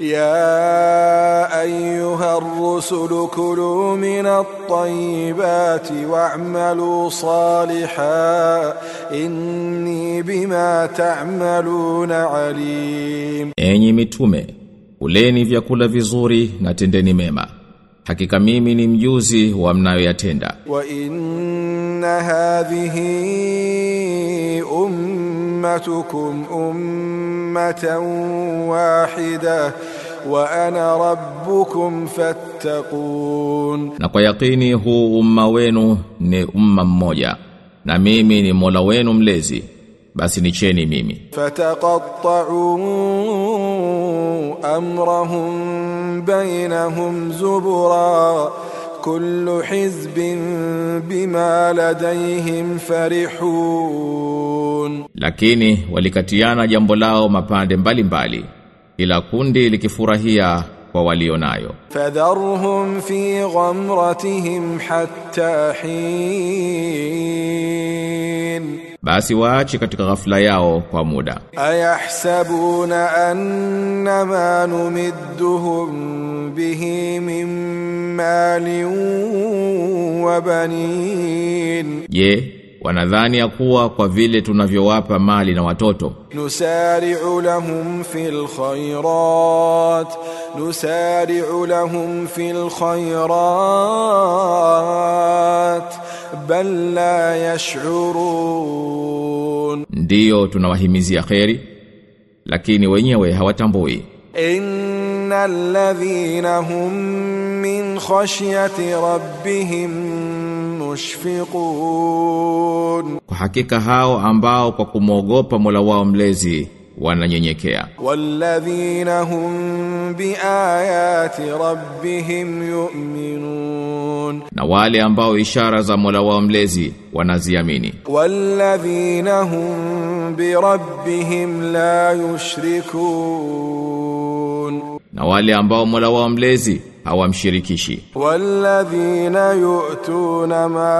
يا أيها الرسل كلوا من الطيبات واعملوا صالحا إني بما تعملون عليم Enyi mitume, kuleni vyakula vizuri na tendeni mema. Hakika mimi ni mjuzi wa mnayoyatenda. وإن هذه أمتكم أمة واحدة وأنا ربكم فاتقون Na kwa yakini huu umma wenu ni umma mmoja. Na mimi ni Mola wenu mlezi. Basi nicheni mimi. فتقطعوا أمرهم بينهم زبرا kullu hizbin bima ladayhim farihun, lakini walikatiana jambo lao mapande mbalimbali ila kundi likifurahia kwa walionayo. Fadharhum fi ghamratihim hatta hin basi waache katika ghafla yao kwa muda. Ayahsabuna annama numidduhum bihi min malin wa banin, je, wanadhani ya kuwa kwa vile tunavyowapa mali na watoto nusari'u lahum fil khairat nusari'u lahum fil khairat bal la yash'urun. Ndio tunawahimizia khairi lakini wenyewe hawatambui. Innal ladhina hum min khashyati rabbihim mushfiqun, kwa hakika hao ambao kwa kumwogopa Mola wao mlezi wananyenyekea. Walladhina hum biayati rabbihim yu'minun, na wale ambao ishara za Mola wao mlezi wanaziamini. Walladhina hum bi rabbihim la yushrikun, na wale ambao Mola wao mlezi hawamshirikishi walladhina yu'tuna ma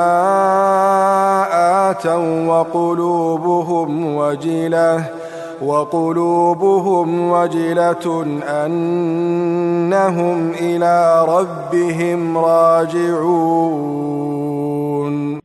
ataw wa qulubuhum wajilah وقلوبهم وجلة أنهم إلى ربهم راجعون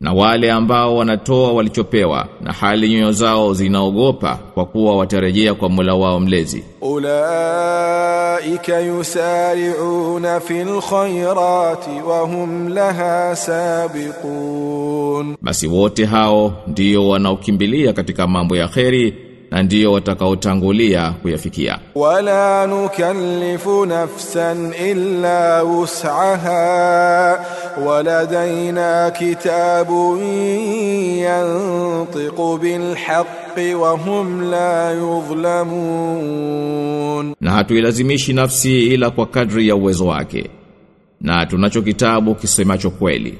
na wale ambao wanatoa walichopewa na hali nyoyo zao zinaogopa kwa kuwa watarejea kwa Mola wao mlezi. Ulaika yusari'una fil khairati wa hum laha sabiqun. Basi wote hao ndio wanaokimbilia katika mambo ya kheri na ndio watakaotangulia kuyafikia. Wala nukallifu nafsan illa wus'aha waladaina kitabun yantiqu bilhaqqi wa hum la yudhlamun, na hatuilazimishi nafsi ila kwa kadri ya uwezo wake, na tunacho kitabu kisemacho kweli,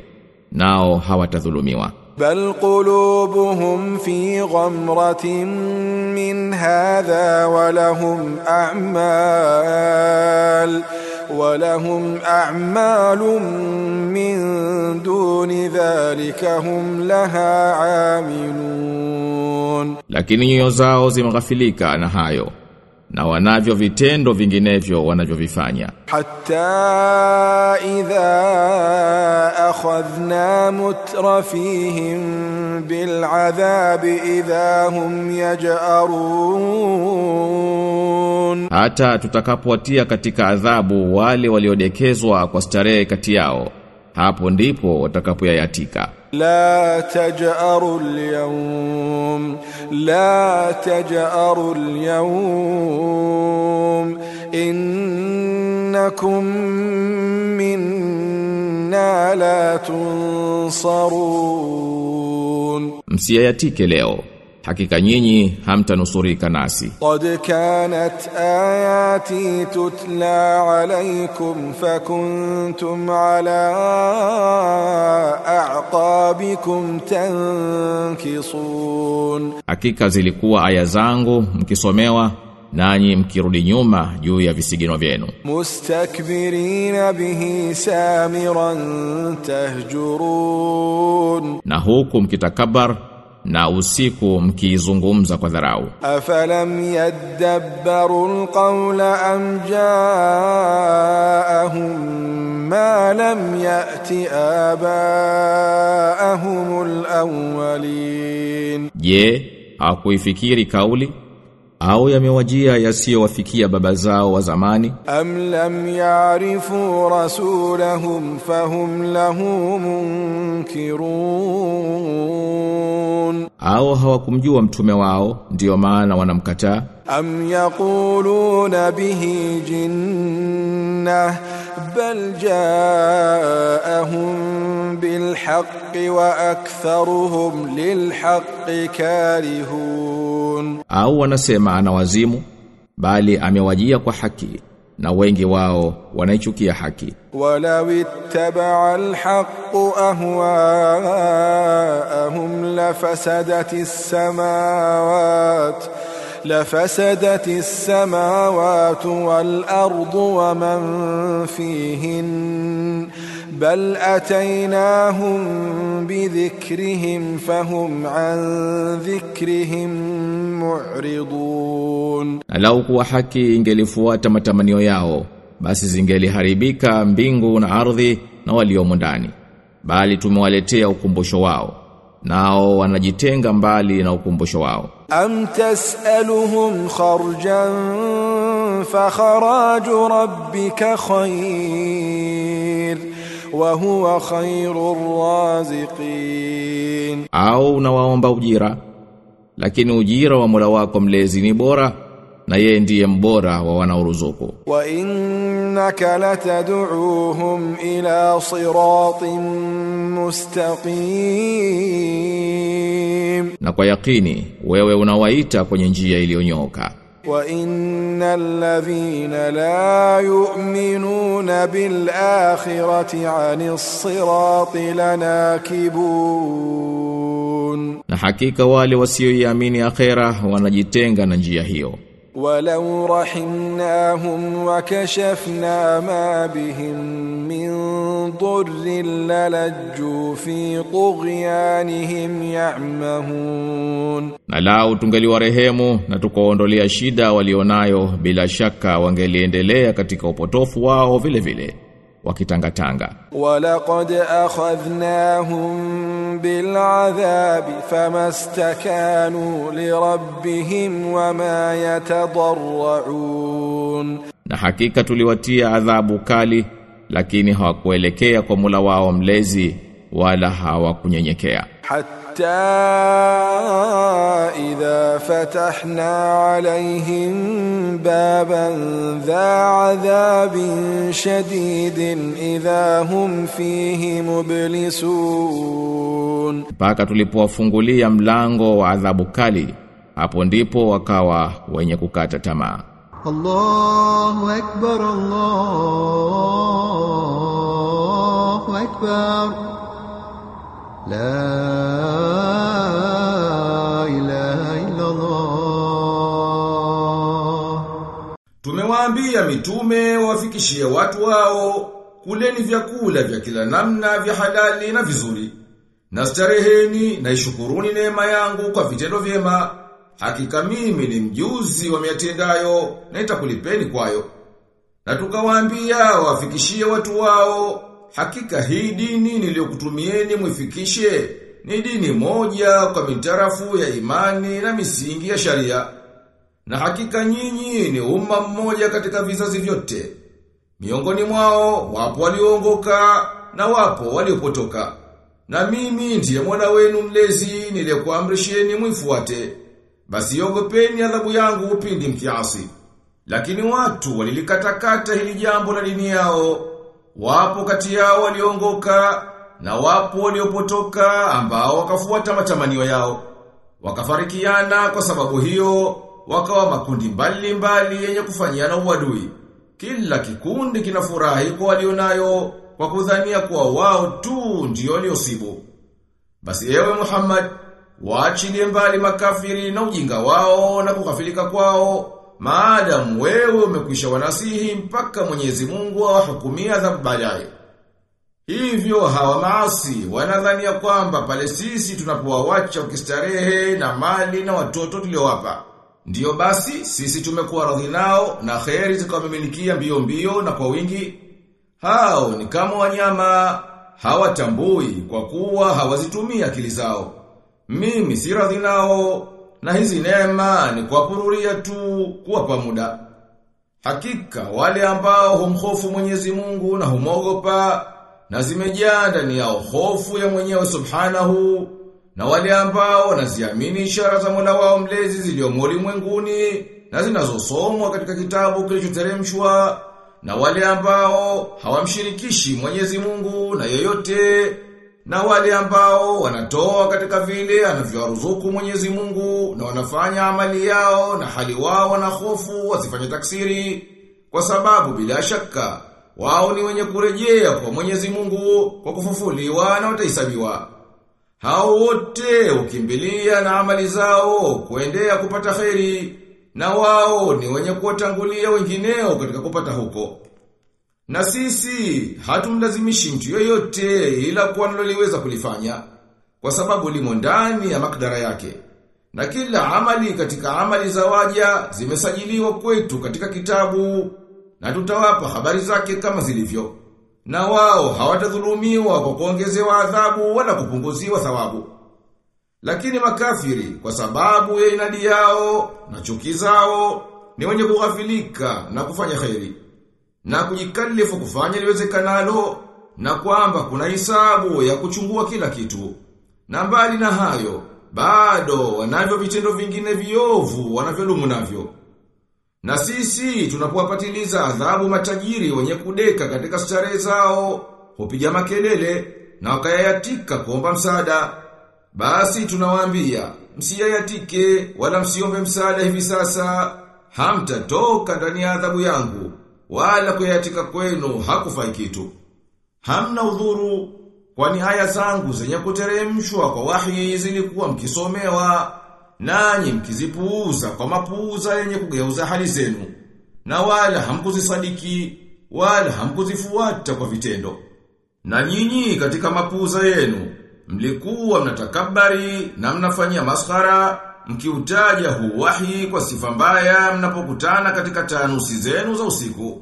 nao hawatadhulumiwa. بل قلوبهم في غمرة من هذا ولهم أعمال ولهم أعمال من دون ذلك هم لها عاملون lakini nyoyo zao zimeghafilika na hayo na wanavyo vitendo vinginevyo wanavyovifanya حتى إذا أخذنا مترفيهم بالعذاب إذا هم يجأرون hata tutakapowatia katika adhabu wale waliodekezwa kwa starehe kati yao hapo ndipo watakapoyayatika لا تجأروا اليوم لا تجأروا اليوم إنكم anna la tunsarun. Msiyatike leo. Hakika nyinyi hamtanusurika nasi. Qad kanat ayati tutla alaykum fakuntum ala aqabikum tankisun. Hakika zilikuwa aya zangu mkisomewa nanyi mkirudi nyuma juu ya visigino vyenu. Mustakbirina bihi samiran tahjurun, na huku mkitakabar na usiku mkiizungumza kwa dharau. Afalam yadabbaru alqawla am jaahum ma lam yati abaahum alawwalin, je hakuifikiri kauli au yamewajia yasiyowafikia baba zao wa zamani? Am lam yaarifu rasulahum fahum lahu munkirun. Au hawakumjua mtume wao ndio maana wanamkataa? Am yaquluna bihi jinnah bal jaahum bil haqqi wa aktharuhum lil wanasema ana wazimu bali amewajia kwa haki na wengi wao wanaichukia haki. walaw ittabaa alhaq ahwaahum lafasadati as-samawati لفسدت السماوات والأرض ومن فيهن بل أتيناهم بذكرهم فهم عن ذكرهم معرضون na lau kuwa haki ingelifuata matamanio yao basi zingeliharibika mbingu na ardhi na waliomo ndani bali tumewaletea ukumbusho wao nao wanajitenga mbali na ukumbusho wao. Am tasaluhum kharjan fa kharaju rabbika khair wa huwa khairur raziqin. Au unawaomba ujira lakini ujira wa Mola wako mlezi ni bora? na yeye ndiye mbora wa wanaoruzuku. Wa innaka latad'uuhum ila siratin mustaqim, na kwa yakini wewe unawaita kwenye njia iliyonyoka Wa innal ladhina la yu'minuna bil akhirati 'anis sirati lanakibun, na hakika wale wasioiamini akhera wanajitenga na njia hiyo. ولو رحمناهم وكشفنا ما بهم من ضر للجوا في طغيانهم يعمهون na lau tungeliwarehemu na tukaondolea shida walionayo bila shaka wangeliendelea katika upotofu wao vile vile wakitangatanga. Walaqad akhadhnahum bil'adhabi famastakanu lirabbihim wama yatadarrun na hakika tuliwatia adhabu kali lakini hawakuelekea kwa mula wao mlezi wala hawakunyenyekea. حتى idha fatahna عليهم بابا dha عذاب شديد idha هم fihi مبلسون mpaka tulipowafungulia mlango wa adhabu kali, hapo ndipo wakawa wenye kukata tamaa. Allahu akbar, Allahu akbar Tumewaambia mitume wafikishie watu wao kuleni vyakula vya kila namna vya halali na vizuri na stareheni na ishukuruni neema yangu kwa vitendo vyema. Hakika mimi ni mjuzi wa miatendayo na nitakulipeni kwayo. Na tukawaambia wafikishie watu wao hakika hii dini niliyokutumieni mwifikishe ni dini moja kwa mitarafu ya imani na misingi ya sharia. Na hakika nyinyi ni umma mmoja katika vizazi vyote. Miongoni mwao wapo walioongoka na wapo waliopotoka. Na mimi ndiye mwana wenu mlezi niliyekuamrisheni mwifuate. Basi ogopeni adhabu yangu upindi mkiasi. Lakini watu walilikatakata hili jambo la dini yao. Wapo kati yao waliongoka na wapo waliopotoka ambao wakafuata matamanio yao. Wakafarikiana kwa sababu hiyo wakawa makundi mbali mbali yenye kufanyiana uadui. Kila kikundi kinafurahi kwa walionayo kwa kudhania kuwa wao tu ndio waliosibu. Basi ewe Muhammad, waachilie mbali makafiri na ujinga wao na kukafilika kwao, maadamu wewe umekwisha wanasihi mpaka Mwenyezi Mungu awahukumia adhabu baadaye. Hivyo hawa maasi wanadhania kwamba pale sisi tunapowawacha ukistarehe na mali na watoto tuliowapa. Ndiyo basi sisi tumekuwa radhi nao na kheri zikawamimilikia mbio mbio na kwa wingi. Hao ni kama wanyama hawatambui kwa kuwa hawazitumia akili zao. Mimi si radhi nao na hizi neema ni kwa kururia tu kuwapa muda. Hakika wale ambao humhofu Mwenyezi Mungu na humogopa na zimejaa ndani yao hofu ya mwenyewe subhanahu na wale ambao wanaziamini ishara za Mola wao mlezi zilizomo ulimwenguni na zinazosomwa katika kitabu kilichoteremshwa na wale ambao hawamshirikishi Mwenyezi Mungu na yoyote na wale ambao wanatoa katika vile anavyowaruzuku Mwenyezi Mungu na wanafanya amali yao na hali wao na hofu wasifanye taksiri kwa sababu bila shaka wao ni wenye kurejea kwa Mwenyezi Mungu kwa kufufuliwa na watahesabiwa. Hao wote ukimbilia na amali zao kuendea kupata kheri na wao ni wenye kuwatangulia wengineo katika kupata huko. Na sisi hatumlazimishi mtu yoyote ila kwa analoliweza kulifanya kwa sababu limo ndani ya makdara yake. Na kila amali katika amali za waja zimesajiliwa kwetu katika kitabu na tutawapa habari zake kama zilivyo. Na wao hawatadhulumiwa kwa kuongezewa adhabu wala kupunguziwa thawabu. Lakini makafiri kwa sababu ya inadi yao na chuki zao ni wenye kughafilika na kufanya khairi na kujikalifu kufanya liwezekanalo na kwamba kuna hisabu ya kuchungua kila kitu. Na mbali na hayo, bado wanavyo vitendo vingine viovu wanavyolumu navyo. Na sisi tunapowapatiliza adhabu matajiri wenye kudeka katika starehe zao, hupiga makelele na wakayayatika kuomba msaada. Basi tunawaambia, msiyayatike wala msiombe msaada hivi sasa, hamtatoka ndani ya adhabu yangu, wala kuyatika kwenu hakufai kitu. Hamna udhuru, kwani haya zangu zenye kuteremshwa kwa wahi zilikuwa mkisomewa, nanyi mkizipuuza kwa mapuuza yenye kugeuza hali zenu, na wala hamkuzisadiki, wala hamkuzifuata kwa vitendo. Na nyinyi katika mapuuza yenu, mlikuwa mnatakabari na mnafanyia maskhara, mkiutaja huu wahi kwa sifa mbaya mnapokutana katika tanusi zenu za usiku.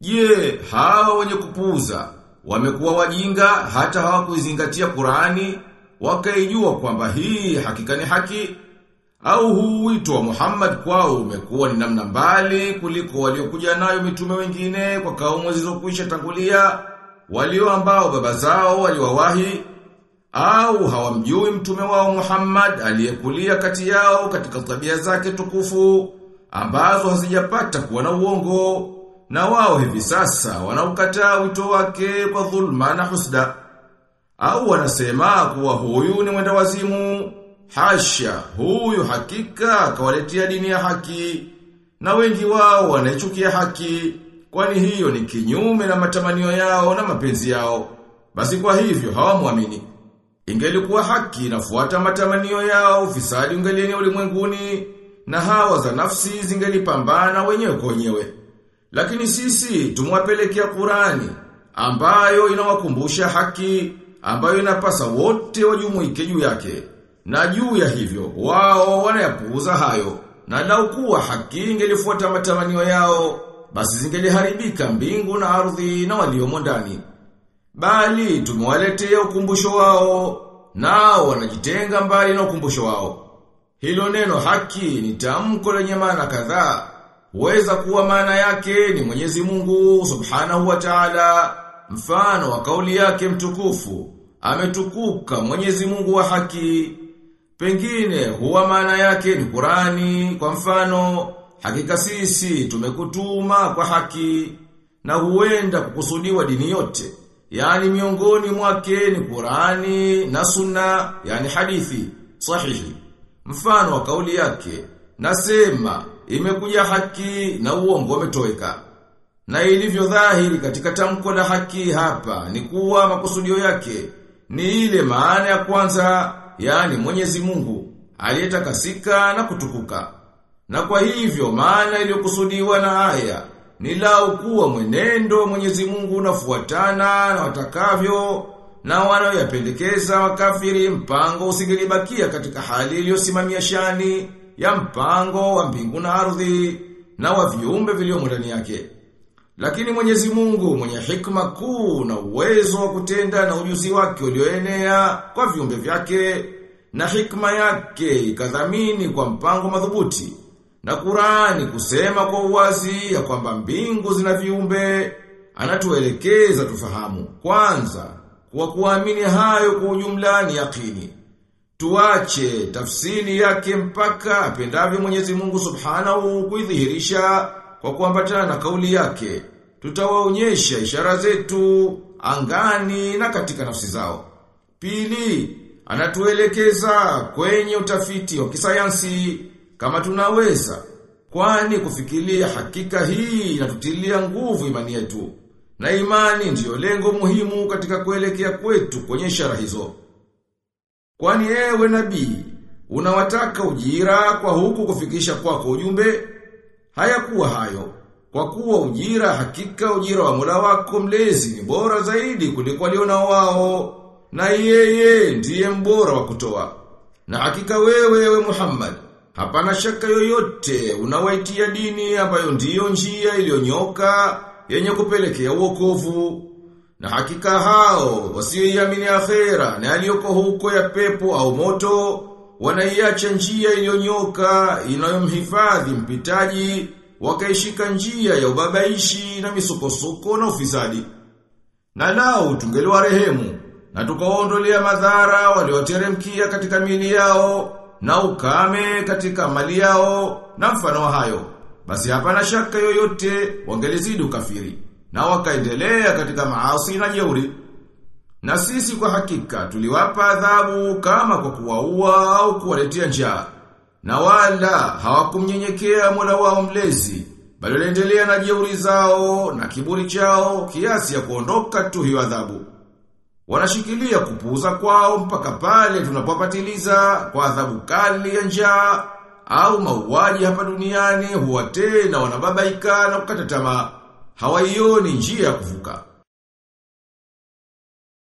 Je, hawa wenye kupuuza wamekuwa wajinga hata hawakuizingatia Qur'ani wakaijua kwamba hii hakika ni haki au huu wito wa Muhammad kwao umekuwa ni namna mbali kuliko waliokuja nayo mitume wengine kwa kaumu zilizokuisha tangulia walio ambao baba zao waliwawahi au hawamjui mtume wao Muhammad aliyekulia kati yao katika tabia zake tukufu ambazo hazijapata kuwa na uongo na wao hivi sasa wanaukataa wito wake kwa dhulma na husda. Au wanasema kuwa huyu ni mwenda wazimu hasha huyu hakika akawaletea dini ya haki na wengi wao wanaichukia haki kwani hiyo ni kinyume na matamanio yao na mapenzi yao. Basi kwa hivyo hawamwamini Ingelikuwa haki inafuata matamanio yao fisadi ungelienea ulimwenguni na hawa za nafsi zingelipambana wenyewe kwa wenyewe. Lakini sisi tumwapelekea Qurani ambayo inawakumbusha haki ambayo inapasa wote wajumuike juu yake. Na juu ya hivyo wao wanayapuuza hayo. Na lau kuwa haki ingelifuata matamanio yao basi zingeliharibika mbingu na ardhi na waliomo ndani. Bali tumewaletea ukumbusho wao, nao wanajitenga mbali na ukumbusho wao. Hilo neno haki ni tamko lenye maana kadhaa. Huweza kuwa maana yake ni Mwenyezi Mungu Subhanahu wa Ta'ala, mfano wa kauli yake mtukufu, ametukuka Mwenyezi Mungu wa haki. Pengine huwa maana yake ni Qurani, kwa mfano, hakika sisi tumekutuma kwa haki na huenda kukusudiwa dini yote. Yani miongoni mwake ni Qurani na Sunna, yani hadithi sahihi. Mfano wa kauli yake, nasema imekuja haki na uongo umetoweka. Na ilivyo dhahiri katika tamko la haki hapa ni kuwa makusudio yake ni ile maana ya kwanza, yani Mwenyezi Mungu aliyetakasika na kutukuka. Na kwa hivyo maana iliyokusudiwa na aya ni lau kuwa mwenendo Mwenyezi Mungu unafuatana na watakavyo na wanaoyapendekeza wakafiri mpango usingelibakia katika hali iliyosimamia shani ya mpango wa mbingu na ardhi na wa viumbe vilivyomo ndani yake. Lakini Mwenyezi Mungu mwenye hikma kuu na uwezo wa kutenda na ujuzi wake ulioenea kwa viumbe vyake na hikma yake ikadhamini kwa mpango madhubuti. Na Qur'ani kusema kwa uwazi ya kwamba mbingu zina viumbe anatuelekeza tufahamu. Kwanza, kwa kuamini hayo kwa ujumla ni yakini. Tuache tafsiri yake mpaka apendavyo Mwenyezi Mungu Subhanahu kuidhihirisha kwa kuambatana na kauli yake. Tutawaonyesha ishara zetu angani na katika nafsi zao. Pili, anatuelekeza kwenye utafiti wa kisayansi kama tunaweza. Kwani kufikiria hakika hii inatutilia nguvu imani yetu. Na imani ndiyo lengo muhimu katika kuelekea kwetu kwenye ishara hizo. Kwani ewe nabii, unawataka ujira kwa huku kufikisha kwako ujumbe? Hayakuwa hayo. Kwa kuwa ujira hakika ujira wa Mola wako mlezi ni bora zaidi kuliko walionao wao na yeye ndiye mbora wa kutoa. Na hakika wewe ewe Muhammad hapana shaka yoyote unawaitia dini ambayo ndiyo njia iliyonyoka yenye kupelekea uokovu. Na hakika hao wasioiamini akhera na aliyoko huko ya pepo au moto wanaiacha njia iliyonyoka inayomhifadhi mpitaji wakaishika njia ya ubabaishi na misukosuko na ufisadi. Na nao tungeliwa rehemu na tukaondolea madhara walioteremkia katika mili yao na ukame katika mali yao na mfano hayo. Basi hapana shaka yoyote wangelizidi ukafiri na wakaendelea katika maasi na jeuri. Na sisi kwa hakika tuliwapa adhabu kama kwa kuwaua au kuwaletea njaa. Na wala hawakumnyenyekea Mola wao mlezi, bali waliendelea na jeuri zao na kiburi chao kiasi ya kuondoka tu hiyo adhabu. Wanashikilia kupuuza kwao mpaka pale tunapopatiliza kwa adhabu kali ya njaa au mauaji hapa duniani huwa tena wanababaika na kukata tamaa. Hawaioni njia ya kuvuka.